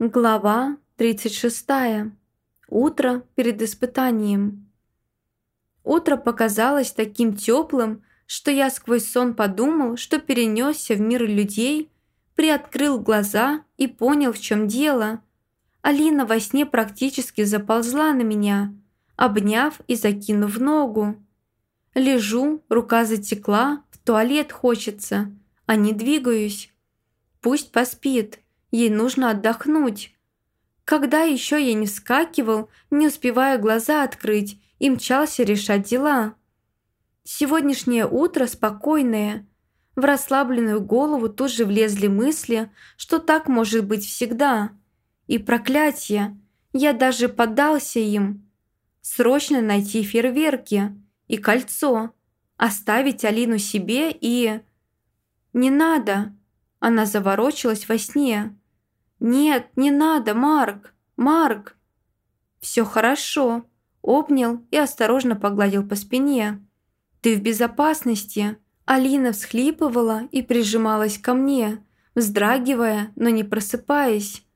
Глава 36. Утро перед испытанием. Утро показалось таким теплым, что я сквозь сон подумал, что перенесся в мир людей, приоткрыл глаза и понял, в чем дело. Алина во сне практически заползла на меня, обняв и закинув ногу. Лежу, рука затекла, в туалет хочется, а не двигаюсь. Пусть поспит, ей нужно отдохнуть. Когда еще я не вскакивал, не успевая глаза открыть, и мчался решать дела. Сегодняшнее утро спокойное. В расслабленную голову тут же влезли мысли, что так может быть всегда. И проклятие. Я даже поддался им. Срочно найти фейерверки и кольцо. Оставить Алину себе и... «Не надо!» Она заворочилась во сне. «Нет, не надо, Марк! Марк!» «Все хорошо!» Обнял и осторожно погладил по спине. «Ты в безопасности!» Алина всхлипывала и прижималась ко мне, вздрагивая, но не просыпаясь.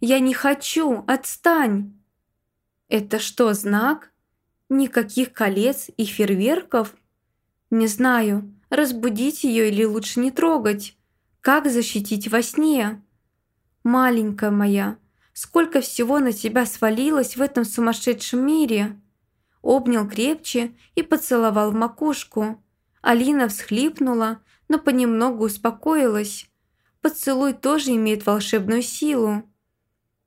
«Я не хочу! Отстань!» «Это что, знак? Никаких колец и фейерверков?» «Не знаю, разбудить ее или лучше не трогать. Как защитить во сне?» «Маленькая моя, сколько всего на тебя свалилось в этом сумасшедшем мире!» Обнял крепче и поцеловал в макушку. Алина всхлипнула, но понемногу успокоилась. Поцелуй тоже имеет волшебную силу.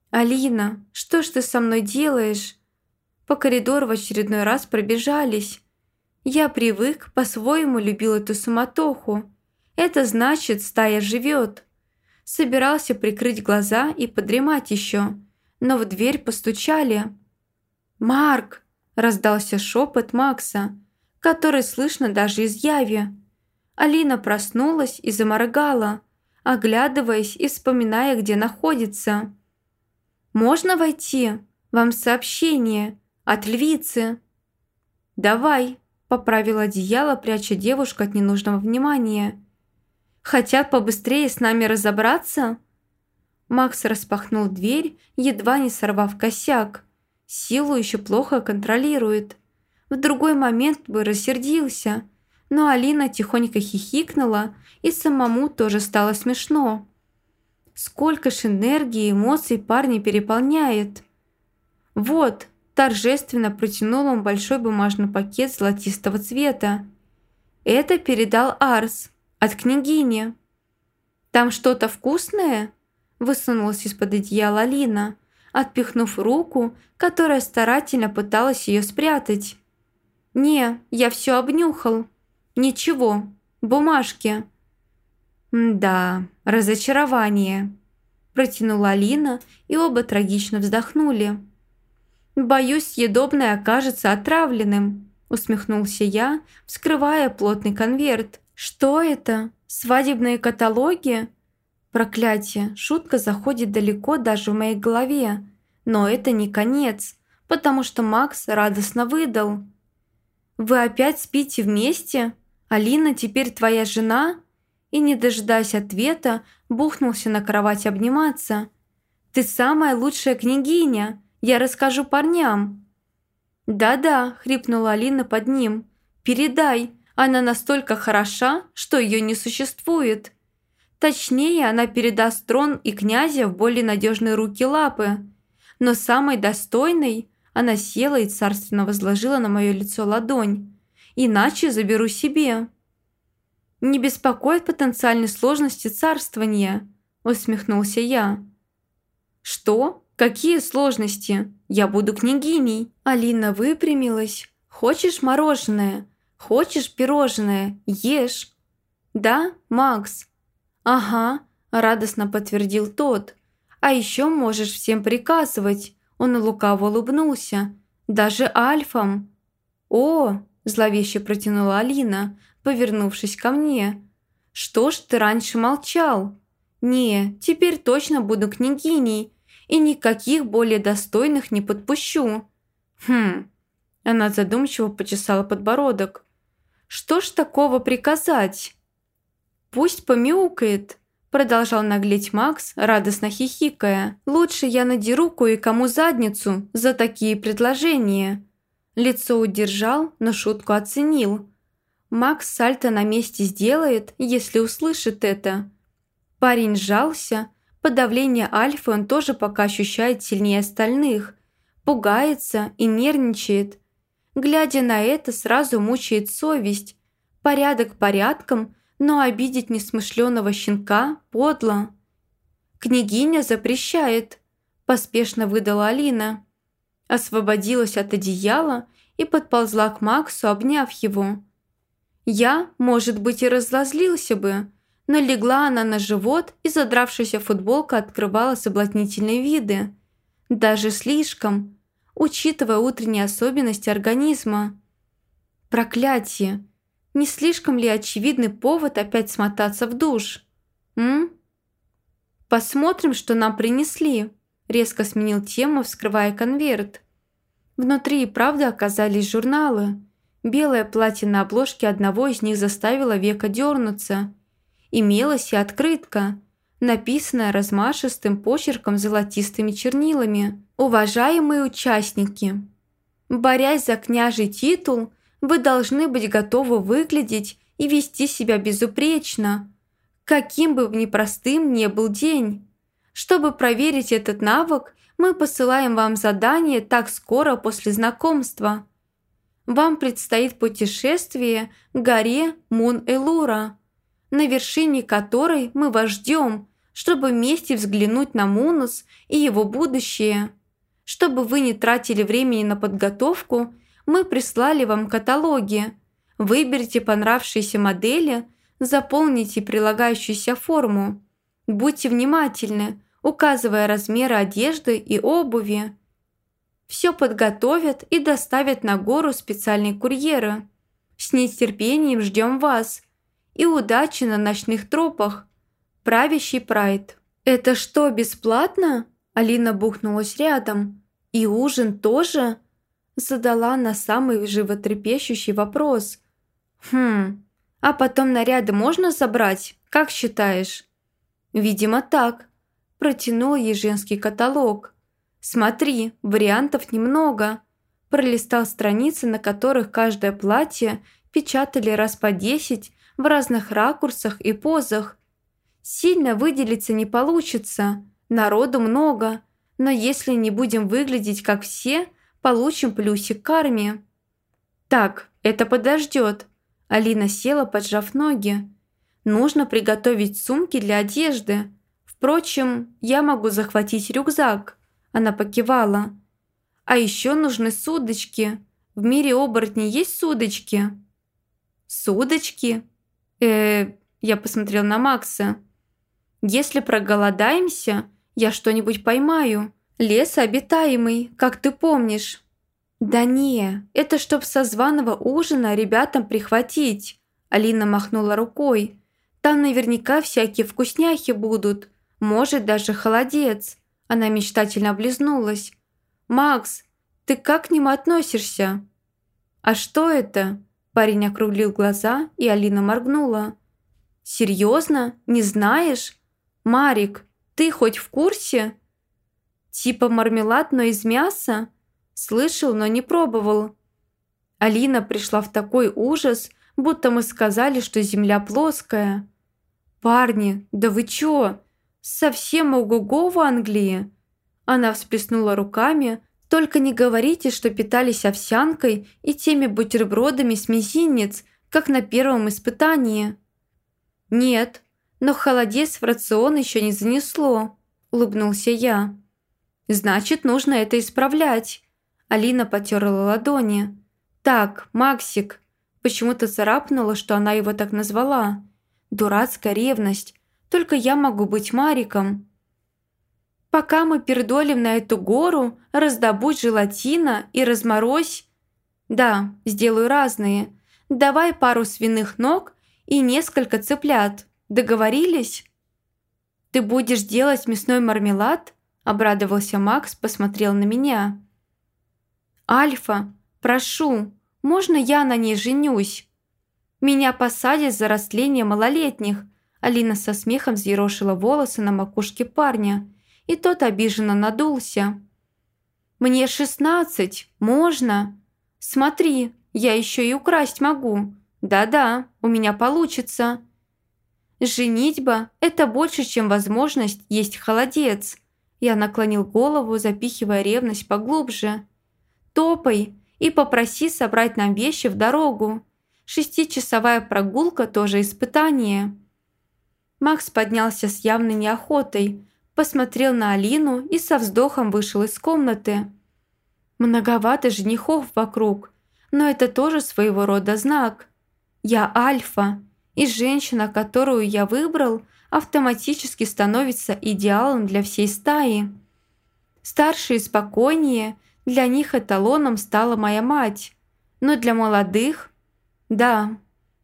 «Алина, что ж ты со мной делаешь?» По коридору в очередной раз пробежались. Я привык, по-своему любил эту суматоху. Это значит, стая живет. Собирался прикрыть глаза и подремать еще, но в дверь постучали. «Марк!» – раздался шепот Макса, который слышно даже из яви. Алина проснулась и заморгала, оглядываясь и вспоминая, где находится. «Можно войти? Вам сообщение от львицы». «Давай», – поправила одеяло, пряча девушку от ненужного внимания. Хотят побыстрее с нами разобраться?» Макс распахнул дверь, едва не сорвав косяк. Силу еще плохо контролирует. В другой момент бы рассердился, но Алина тихонько хихикнула, и самому тоже стало смешно. Сколько ж энергии и эмоций парни переполняет. «Вот», торжественно протянул он большой бумажный пакет золотистого цвета. «Это передал Арс от княгини». «Там что-то вкусное?» Высунулась из-под одеяла Алина, отпихнув руку, которая старательно пыталась ее спрятать. «Не, я все обнюхал. Ничего, бумажки». «Да, разочарование», – протянула Алина, и оба трагично вздохнули. «Боюсь, съедобное окажется отравленным», – усмехнулся я, вскрывая плотный конверт. «Что это? Свадебные каталоги?» Проклятие, шутка заходит далеко даже в моей голове. Но это не конец, потому что Макс радостно выдал. «Вы опять спите вместе? Алина теперь твоя жена?» И, не дожидаясь ответа, бухнулся на кровать обниматься. «Ты самая лучшая княгиня, я расскажу парням». «Да-да», — хрипнула Алина под ним. «Передай, она настолько хороша, что ее не существует. Точнее, она передаст трон и князя в более надежные руки лапы. Но самой достойной она села и царственно возложила на мое лицо ладонь. Иначе заберу себе. «Не беспокоит потенциальной сложности царствования», – усмехнулся я. «Что? Какие сложности? Я буду княгиней». Алина выпрямилась. «Хочешь мороженое?» Хочешь пирожное? Ешь!» «Да, Макс?» «Ага», – радостно подтвердил тот. «А еще можешь всем приказывать!» Он лукаво улыбнулся. «Даже альфам!» «О!» – зловеще протянула Алина, повернувшись ко мне. «Что ж ты раньше молчал?» «Не, теперь точно буду княгиней, и никаких более достойных не подпущу». «Хм...» Она задумчиво почесала подбородок. Что ж такого приказать? Пусть помяукает, Продолжал наглеть Макс, радостно хихикая. «Лучше я надеру кое-кому задницу за такие предложения». Лицо удержал, но шутку оценил. Макс сальто на месте сделает, если услышит это. Парень сжался. Подавление альфы он тоже пока ощущает сильнее остальных. Пугается и нервничает. Глядя на это, сразу мучает совесть. Порядок порядком, но обидеть несмышленого щенка подло. «Княгиня запрещает», – поспешно выдала Алина. Освободилась от одеяла и подползла к Максу, обняв его. Я, может быть, и разлозлился бы, но легла она на живот, и задравшаяся футболка открывала соблазнительные виды. Даже слишком, учитывая утренние особенности организма. Проклятие! Не слишком ли очевидный повод опять смотаться в душ? М? Посмотрим, что нам принесли. Резко сменил тему, вскрывая конверт. Внутри и правда оказались журналы. Белое платье на обложке одного из них заставило века дернуться. Имелась и открытка, написанная размашистым почерком золотистыми чернилами. «Уважаемые участники, борясь за княжий титул, вы должны быть готовы выглядеть и вести себя безупречно, каким бы непростым ни был день. Чтобы проверить этот навык, мы посылаем вам задание так скоро после знакомства. Вам предстоит путешествие к горе Мун-Элура, на вершине которой мы вас ждем, чтобы вместе взглянуть на Мунус и его будущее. Чтобы вы не тратили времени на подготовку мы прислали вам каталоги. Выберите понравившиеся модели, заполните прилагающуюся форму. Будьте внимательны, указывая размеры одежды и обуви. Все подготовят и доставят на гору специальные курьеры. С нетерпением ждем вас. И удачи на ночных тропах. Правящий Прайд. «Это что, бесплатно?» Алина бухнулась рядом. «И ужин тоже?» задала на самый животрепещущий вопрос. «Хм, а потом наряды можно забрать, как считаешь?» «Видимо, так», – протянул ей женский каталог. «Смотри, вариантов немного». Пролистал страницы, на которых каждое платье печатали раз по десять в разных ракурсах и позах. Сильно выделиться не получится, народу много, но если не будем выглядеть как все – получим плюсик к армии». «Так, это подождет». Алина села, поджав ноги. «Нужно приготовить сумки для одежды. Впрочем, я могу захватить рюкзак». Она покивала. «А еще нужны судочки. В мире оборотней есть судочки?» «Судочки?» э я посмотрел на Макса. «Если проголодаемся, я что-нибудь поймаю. Лес обитаемый, как ты помнишь». «Да не, это чтоб со званого ужина ребятам прихватить», Алина махнула рукой. «Там наверняка всякие вкусняхи будут, может, даже холодец». Она мечтательно облизнулась. «Макс, ты как к ним относишься?» «А что это?» Парень округлил глаза, и Алина моргнула. «Серьезно? Не знаешь? Марик, ты хоть в курсе?» Типа мармелад, но из мяса? Слышал, но не пробовал. Алина пришла в такой ужас, будто мы сказали, что земля плоская. «Парни, да вы чё? Совсем ого-го в Англии?» Она всплеснула руками. «Только не говорите, что питались овсянкой и теми бутербродами с мизинец, как на первом испытании». «Нет, но холодец в рацион еще не занесло», – улыбнулся я. Значит, нужно это исправлять. Алина потерла ладони. Так, Максик. Почему-то царапнула, что она его так назвала. Дурацкая ревность. Только я могу быть Мариком. Пока мы пердолим на эту гору, раздобудь желатина и разморозь. Да, сделаю разные. Давай пару свиных ног и несколько цыплят. Договорились? Ты будешь делать мясной мармелад? Обрадовался Макс, посмотрел на меня. «Альфа, прошу, можно я на ней женюсь? Меня посадят за растление малолетних, Алина со смехом взъерошила волосы на макушке парня, и тот обиженно надулся. «Мне шестнадцать, можно? Смотри, я еще и украсть могу. Да-да, у меня получится». «Женитьба – это больше, чем возможность есть холодец». Я наклонил голову, запихивая ревность поглубже. «Топай и попроси собрать нам вещи в дорогу. Шестичасовая прогулка тоже испытание». Макс поднялся с явной неохотой, посмотрел на Алину и со вздохом вышел из комнаты. Многовато женихов вокруг, но это тоже своего рода знак. Я альфа, и женщина, которую я выбрал, автоматически становится идеалом для всей стаи. Старшие спокойнее, для них эталоном стала моя мать. Но для молодых, да,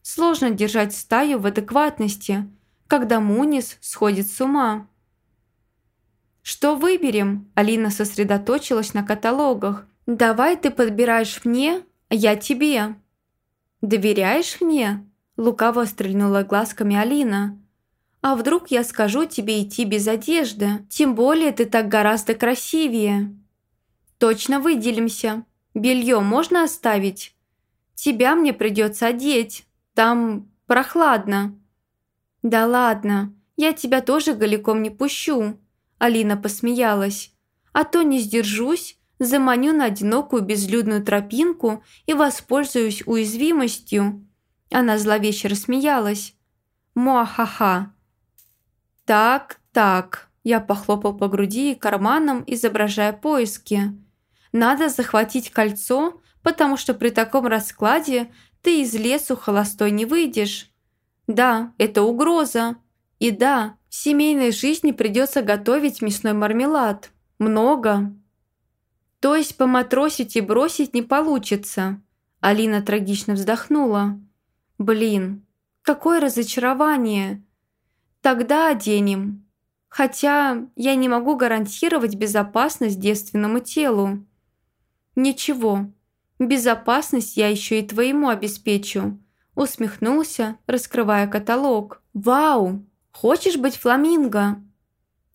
сложно держать стаю в адекватности, когда Мунис сходит с ума. «Что выберем?» Алина сосредоточилась на каталогах. «Давай ты подбираешь мне, а я тебе». «Доверяешь мне?» Лукаво стрельнула глазками Алина. «А вдруг я скажу тебе идти без одежды? Тем более ты так гораздо красивее». «Точно выделимся. Белье можно оставить?» «Тебя мне придется одеть. Там прохладно». «Да ладно, я тебя тоже голиком не пущу», Алина посмеялась. «А то не сдержусь, заманю на одинокую безлюдную тропинку и воспользуюсь уязвимостью». Она зловеще рассмеялась. «Муахаха». «Так, так», я похлопал по груди и карманам, изображая поиски. «Надо захватить кольцо, потому что при таком раскладе ты из лесу холостой не выйдешь». Да, это угроза. И да, в семейной жизни придется готовить мясной мармелад. Много. То есть поматросить и бросить не получится. Алина трагично вздохнула. Блин, какое разочарование. Тогда оденем. Хотя я не могу гарантировать безопасность девственному телу. Ничего, безопасность я еще и твоему обеспечу усмехнулся, раскрывая каталог. «Вау! Хочешь быть фламинго?»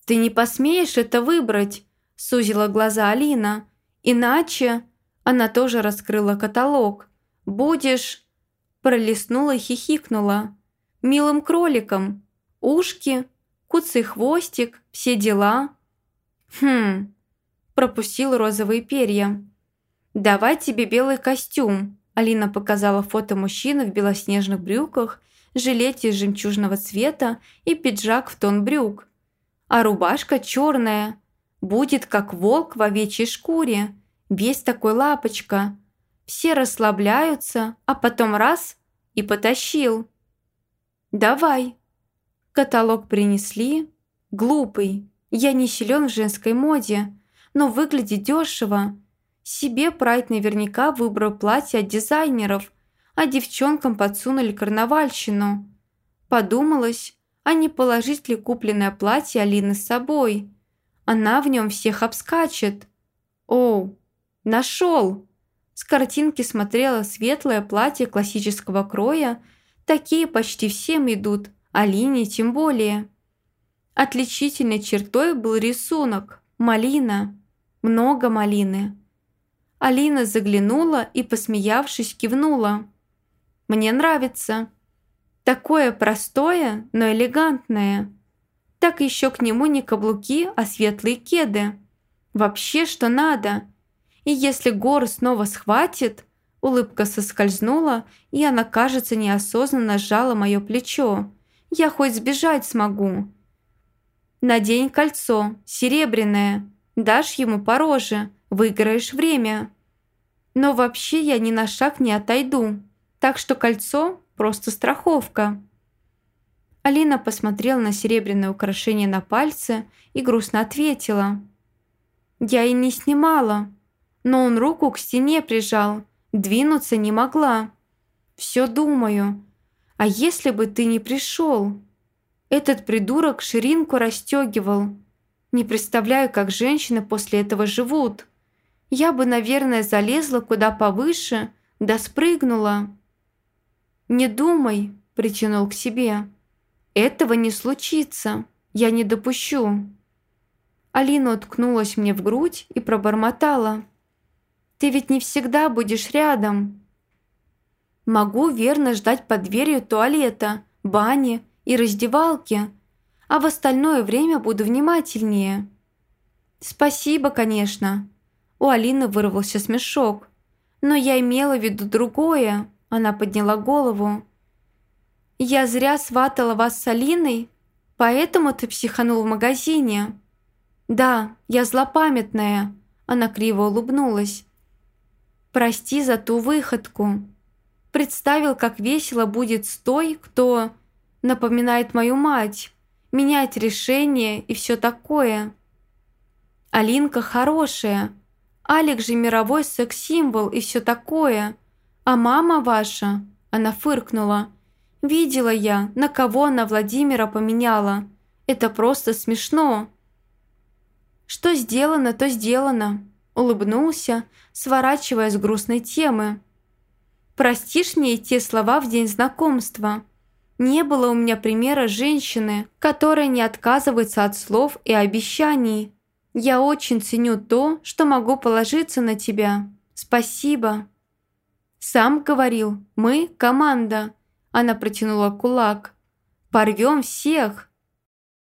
«Ты не посмеешь это выбрать», – сузила глаза Алина. «Иначе...» Она тоже раскрыла каталог. «Будешь...» Пролистнула и хихикнула. «Милым кроликом. Ушки, куцый хвостик, все дела». «Хм...» Пропустил розовые перья. «Давай тебе белый костюм», Алина показала фото мужчины в белоснежных брюках, жилете из жемчужного цвета и пиджак в тон брюк. А рубашка черная. Будет как волк в овечьей шкуре. Весь такой лапочка. Все расслабляются, а потом раз – и потащил. «Давай». Каталог принесли. Глупый. Я не силен в женской моде, но выглядит дешево. Себе Прайд наверняка выбрал платье от дизайнеров, а девчонкам подсунули карнавальщину. Подумалось, а не положить ли купленное платье Алины с собой? Она в нем всех обскачет. Оу, нашел! С картинки смотрела светлое платье классического кроя. Такие почти всем идут, Алине тем более. Отличительной чертой был рисунок – малина. Много малины. Алина заглянула и, посмеявшись, кивнула. «Мне нравится. Такое простое, но элегантное. Так еще к нему не каблуки, а светлые кеды. Вообще, что надо. И если Гор снова схватит...» Улыбка соскользнула, и она, кажется, неосознанно сжала мое плечо. «Я хоть сбежать смогу». «Надень кольцо, серебряное. Дашь ему по роже выиграешь время. Но вообще я ни на шаг не отойду, так что кольцо – просто страховка». Алина посмотрела на серебряное украшение на пальце и грустно ответила. «Я и не снимала, но он руку к стене прижал, двинуться не могла. Все думаю, а если бы ты не пришел? Этот придурок ширинку расстегивал. Не представляю, как женщины после этого живут» я бы, наверное, залезла куда повыше, да спрыгнула. «Не думай», – притянул к себе. Этого не случится. Я не допущу». Алина уткнулась мне в грудь и пробормотала. «Ты ведь не всегда будешь рядом». «Могу верно ждать под дверью туалета, бани и раздевалки, а в остальное время буду внимательнее». «Спасибо, конечно». У Алины вырвался смешок. «Но я имела в виду другое». Она подняла голову. «Я зря сватала вас с Алиной, поэтому ты психанул в магазине». «Да, я злопамятная», – она криво улыбнулась. «Прости за ту выходку. Представил, как весело будет с той, кто напоминает мою мать, менять решение и все такое. Алинка хорошая, Алик же мировой секс-символ и все такое. А мама ваша, она фыркнула. Видела я, на кого она Владимира поменяла. Это просто смешно. Что сделано, то сделано. Улыбнулся, сворачивая с грустной темы. Простишь мне те слова в день знакомства? Не было у меня примера женщины, которая не отказывается от слов и обещаний. Я очень ценю то, что могу положиться на тебя. Спасибо». «Сам говорил, мы – команда». Она протянула кулак. «Порвем всех!»